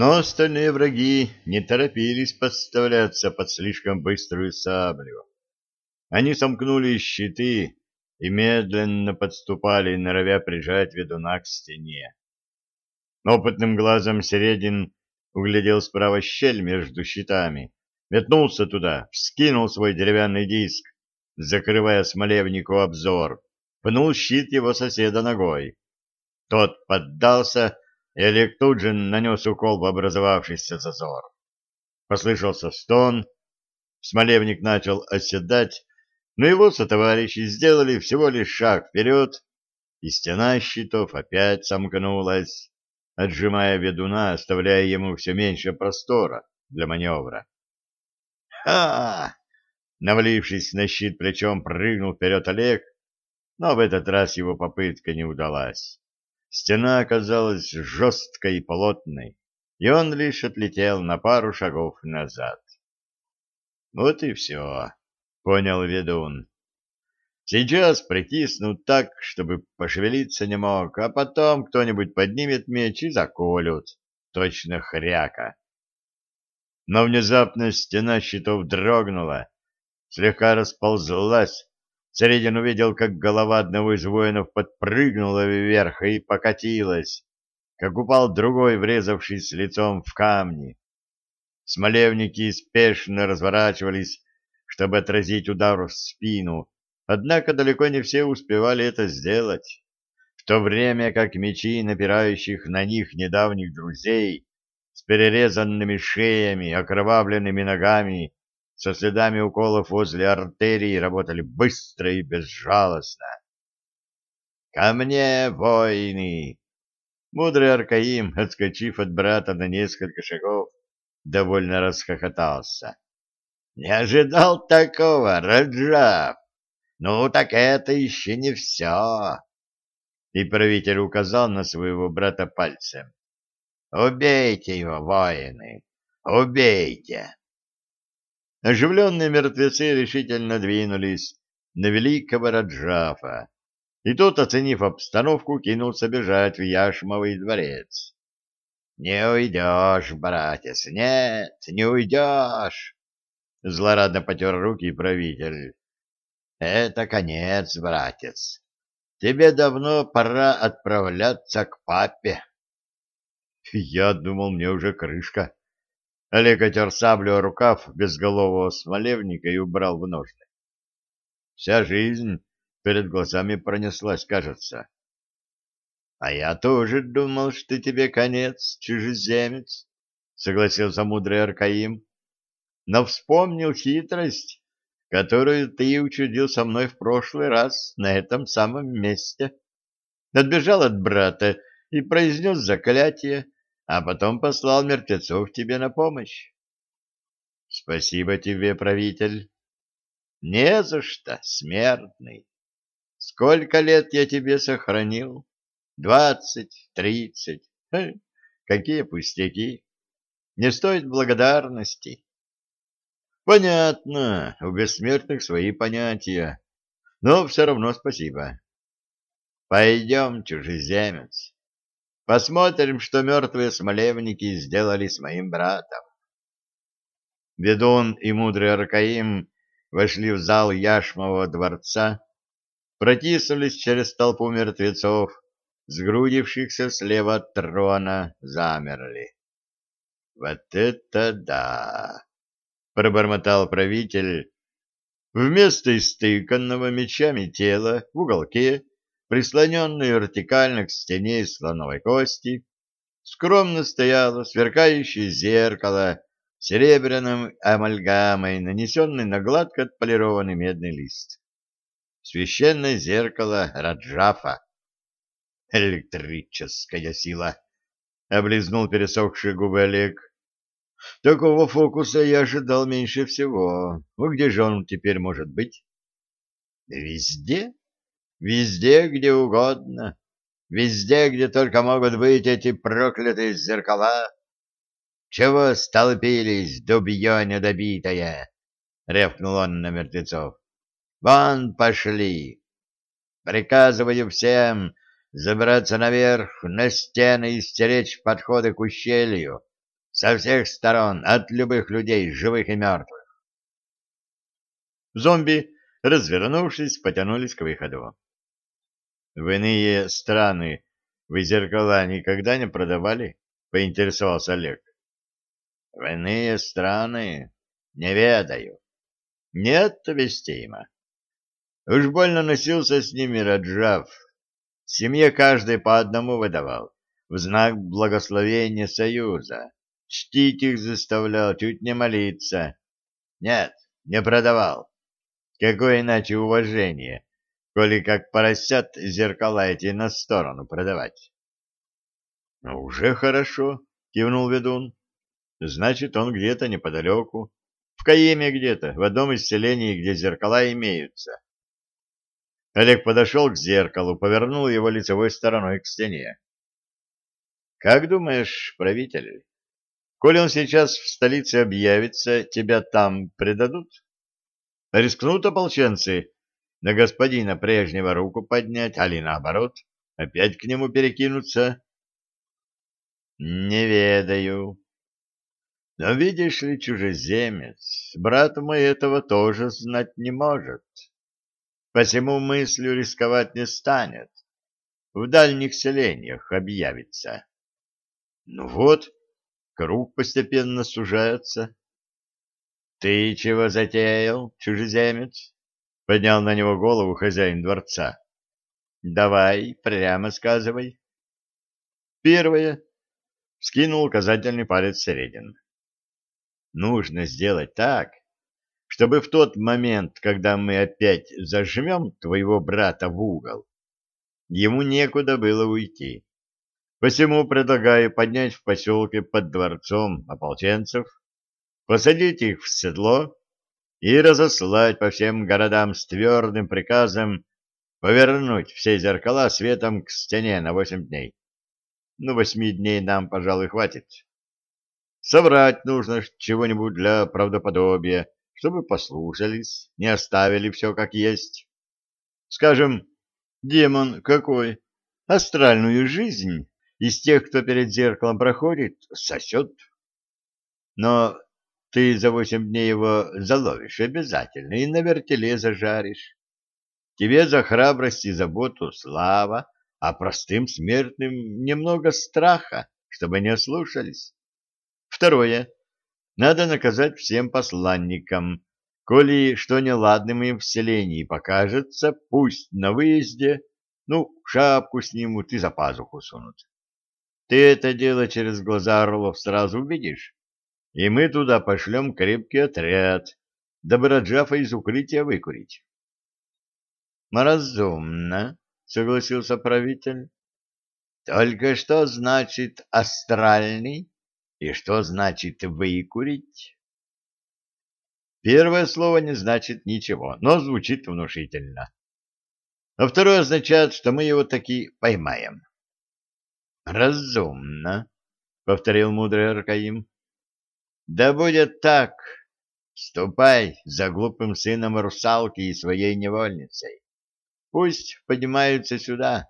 Но остальные враги не торопились подставляться под слишком быструю саблю. Они сомкнули щиты и медленно подступали, норовя прижать ведуна к стене. Опытным глазом Середин углядел справа щель между щитами, метнулся туда, вскинул свой деревянный диск, закрывая смолевнику обзор, пнул щит его соседа ногой. Тот поддался, Олег тут же нанес укол в образовавшийся зазор. Послышался стон, смолевник начал оседать, но его сотоварищи сделали всего лишь шаг вперед, и стена щитов опять сомкнулась, отжимая ведуна, оставляя ему все меньше простора для маневра. «Ха!» Навалившись на щит плечом, прыгнул вперед Олег, но в этот раз его попытка не удалась. Стена оказалась жесткой и плотной, и он лишь отлетел на пару шагов назад. Вот и все, понял ведун. Сейчас притиснут так, чтобы пошевелиться не мог, а потом кто-нибудь поднимет меч и заколют, точно хряка. Но внезапно стена щитов дрогнула, слегка расползлась. Середин увидел, как голова одного из воинов подпрыгнула вверх и покатилась, как упал другой, врезавшись лицом в камни. Смолевники спешно разворачивались, чтобы отразить удар в спину, однако далеко не все успевали это сделать, в то время как мечи напирающих на них недавних друзей с перерезанными шеями, окровавленными ногами со следами уколов возле артерии работали быстро и безжалостно. «Ко мне, воины!» Мудрый Аркаим, отскочив от брата на несколько шагов, довольно расхохотался. «Не ожидал такого, Раджав! Ну, так это еще не все!» И правитель указал на своего брата пальцем. «Убейте его, воины! Убейте!» Оживленные мертвецы решительно двинулись на великого Раджафа, и тот, оценив обстановку, кинулся бежать в Яшмовый дворец. «Не уйдешь, братец, нет, не уйдешь!» Злорадно потер руки правитель. «Это конец, братец. Тебе давно пора отправляться к папе». «Я думал, мне уже крышка», Олег отер саблю рукав безголового смолевника и убрал в ножны. Вся жизнь перед глазами пронеслась, кажется. — А я тоже думал, что тебе конец, чужеземец, — согласился мудрый Аркаим. — Но вспомнил хитрость, которую ты учудил со мной в прошлый раз на этом самом месте. Отбежал от брата и произнес заклятие, а потом послал мертвецов тебе на помощь. — Спасибо тебе, правитель. — Не за что, смертный. Сколько лет я тебе сохранил? Двадцать, тридцать. Какие пустяки. Не стоит благодарности. Понятно, у бессмертных свои понятия, но все равно спасибо. Пойдем, чужеземец. Посмотрим, что мертвые смолевники сделали с моим братом. Ведун и мудрый Аркаим вошли в зал Яшмового дворца, протиснулись через толпу мертвецов, сгрудившихся слева от трона, замерли. «Вот это да!» — пробормотал правитель. Вместо истыканного мечами тела в уголке прислоненной вертикально к стене из слоновой кости, скромно стояло сверкающее зеркало серебряным амальгамой, нанесенной на гладко отполированный медный лист. Священное зеркало Раджафа. Электрическая сила. Облизнул пересохшие губы Олег. Такого фокуса я ожидал меньше всего. Ну, где же он теперь может быть? Везде, Везде, где угодно. Везде, где только могут быть эти проклятые зеркала. Чего столпились, дубье недобитое? — рявкнул он на мертвецов. — Вон пошли. Приказываю всем забраться наверх, на стены и стеречь подходы к ущелью, Со всех сторон, от любых людей, живых и мертвых. Зомби, развернувшись, потянулись к выходу. В иные страны вы зеркала никогда не продавали? — поинтересовался Олег. — В иные страны? Не ведаю. Нет вестима. Уж больно носился с ними Раджав. Семье каждый по одному выдавал, в знак благословения союза. Чтить их заставлял, чуть не молиться. Нет, не продавал. Какое иначе уважение, коли как поросят зеркала эти на сторону продавать? — Ну, уже хорошо, — кивнул ведун. — Значит, он где-то неподалеку, в Каеме где-то, в одном из селений, где зеркала имеются. Олег подошел к зеркалу, повернул его лицевой стороной к стене. — Как думаешь, правитель, коли он сейчас в столице объявится, тебя там предадут? Рискнут ополченцы на господина прежнего руку поднять, али наоборот, опять к нему перекинуться? — Не ведаю. Но видишь ли, чужеземец, брат мой этого тоже знать не может. Посему мыслью рисковать не станет. В дальних селениях объявится. Ну вот, круг постепенно сужается. — Ты чего затеял, чужеземец? — поднял на него голову хозяин дворца. — Давай, прямо сказывай. Первое. Скинул указательный палец Середин. Нужно сделать так, чтобы в тот момент, когда мы опять зажмем твоего брата в угол, ему некуда было уйти. Посему предлагаю поднять в поселке под дворцом ополченцев, посадить их в седло и разослать по всем городам с твердым приказом повернуть все зеркала светом к стене на восемь дней. Ну, восьми дней нам, пожалуй, хватит. Соврать нужно чего-нибудь для правдоподобия, чтобы послушались, не оставили все как есть. Скажем, демон какой, астральную жизнь из тех, кто перед зеркалом проходит, сосет. Но ты за восемь дней его заловишь обязательно и на вертеле зажаришь. Тебе за храбрость и заботу слава, а простым смертным немного страха, чтобы не ослушались. Второе. Надо наказать всем посланникам. Коли что неладным им в селении покажется, пусть на выезде, ну, шапку снимут и за пазуху сунут. Ты это дело через глаза орлов сразу увидишь, и мы туда пошлем крепкий отряд, дабы Раджафа из укрытия выкурить. — Разумно, — согласился правитель. — Только что значит астральный? И что значит «выкурить»? Первое слово не значит ничего, но звучит внушительно. А второе означает, что мы его таки поймаем. «Разумно», — повторил мудрый Аркаим. «Да будет так. Ступай за глупым сыном русалки и своей невольницей. Пусть поднимаются сюда,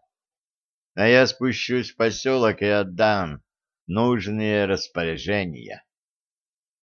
а я спущусь в поселок и отдам нужные распоряжения.